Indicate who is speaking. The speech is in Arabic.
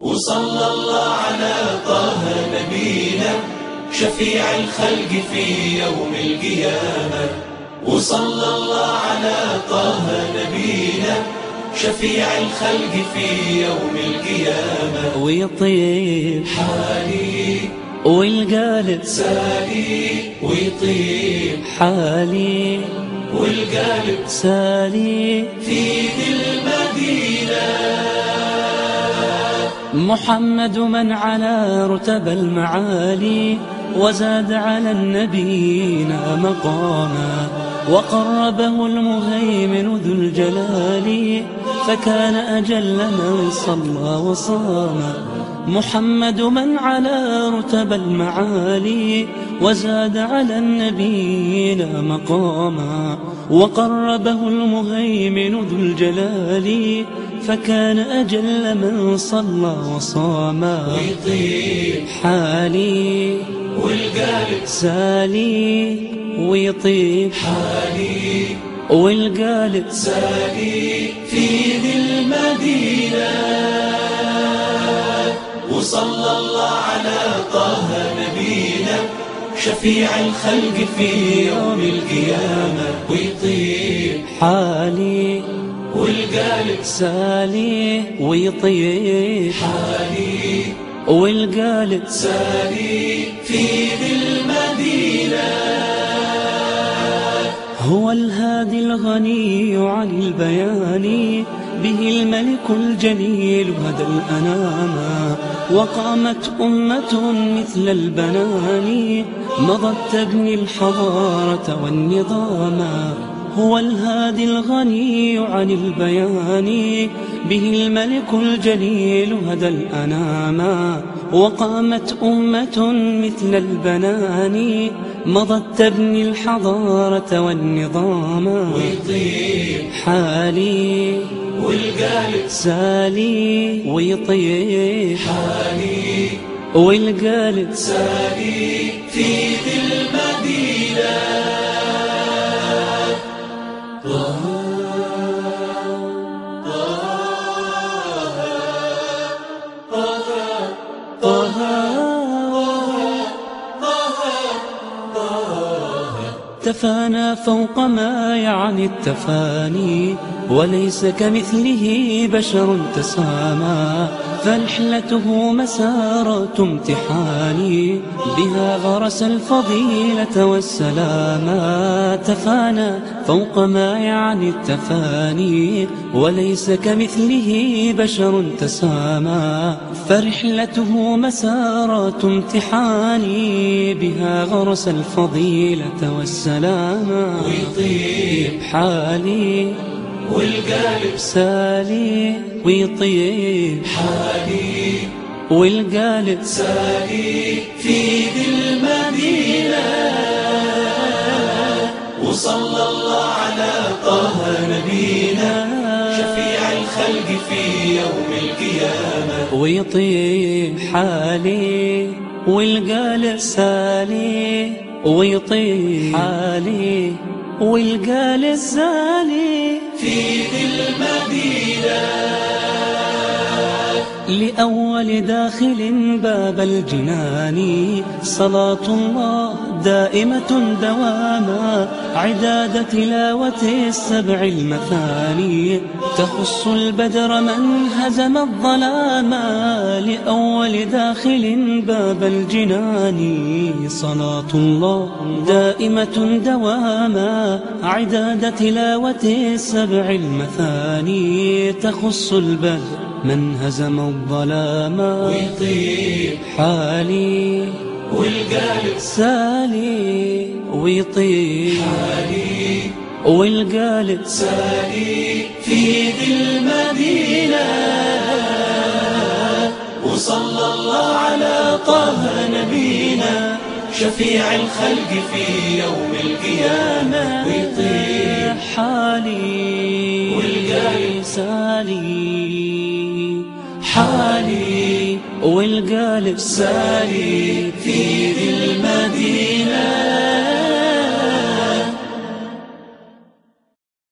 Speaker 1: وصلى الله على طه نبينا شفيع الخلق في يوم القيامة. وصلى الله على طه نبينا شفيع الخلق في يوم القيامة.
Speaker 2: ويطيب
Speaker 1: حالي
Speaker 2: والقالب
Speaker 1: سالي ويطيب
Speaker 2: حالي
Speaker 1: والقلب
Speaker 2: سالي
Speaker 1: في ذي
Speaker 2: محمد من على رتب المعالي وزاد على النبيين مقاما وقربه المهيمن ذو الجلال فكان أجل من صلى وصام محمد من على رتب المعالي وزاد على النبيين مقاما وقربه المهيمن ذو الجلال فكان أجل من صلى وصام.
Speaker 1: ويطيب
Speaker 2: حالي.
Speaker 1: والقلب.
Speaker 2: سالي. ويطيب
Speaker 1: حالي.
Speaker 2: والقالب
Speaker 1: سالي في ذي المدينة. وصلى الله على طه نبينا. شفيع الخلق في يوم القيامة.
Speaker 2: سالي ويطيب
Speaker 1: حالي
Speaker 2: والقالب
Speaker 1: سالي في ذي المدينة.
Speaker 2: هو الهادي الغني عن البيان. به الملك الجليل هدى الأنام. وقامت أمة مثل البنان. مضت تبني الحضارة والنظام. هو الهادي الغني عن البيان. به الملك الجليل هدى الأنام. وقامت أمة مثل البنان. مضت تبني الحضارة والنظام.
Speaker 1: ويطيب
Speaker 2: حالي
Speaker 1: والقلب
Speaker 2: سالي ويطيب
Speaker 1: حالي
Speaker 2: والقالب
Speaker 1: سالي في ذي المدينة.
Speaker 2: تفانى فوق ما يعني التفاني وليس كمثله بشر تسامى. فرحلته مسارات امتحان بها غرس الفضيلة والسلاما تفانى فوق ما يعني التفاني وليس كمثله بشر تسامى. فرحلته مسارات امتحان بها غرس الفضيلة والسلاما
Speaker 1: ويطيب
Speaker 2: حالي
Speaker 1: والقلب
Speaker 2: سالي ويطيب.
Speaker 1: حالي
Speaker 2: والقالب
Speaker 1: سالي في ذي المدينة. وصلى الله على طه نبينا. شفيع الخلق في يوم القيامة.
Speaker 2: ويطيب حالي والقالب سالي ويطيب. حالي والقالب سالي
Speaker 1: في
Speaker 2: لأول داخل باب الجنان. صلاة الله دائمة دواما عداد تلاوة السبع المثاني. تخص البدر من هزم الظلاما لأول داخل باب الجنان. صلاة الله دائمة دواما عداد تلاوة السبع المثاني. تخص البدر من هزم الظلام
Speaker 1: ويطيب
Speaker 2: حالي
Speaker 1: والقلب
Speaker 2: سالي ويطيب
Speaker 1: حالي
Speaker 2: والقالب
Speaker 1: سالي في ذي المدينة. وصلى الله على طه نبينا. شفيع الخلق في يوم القيامة. ويطيب
Speaker 2: حالي
Speaker 1: والقالب
Speaker 2: سالي حالي والقلب
Speaker 1: سالي في ذي المدينة.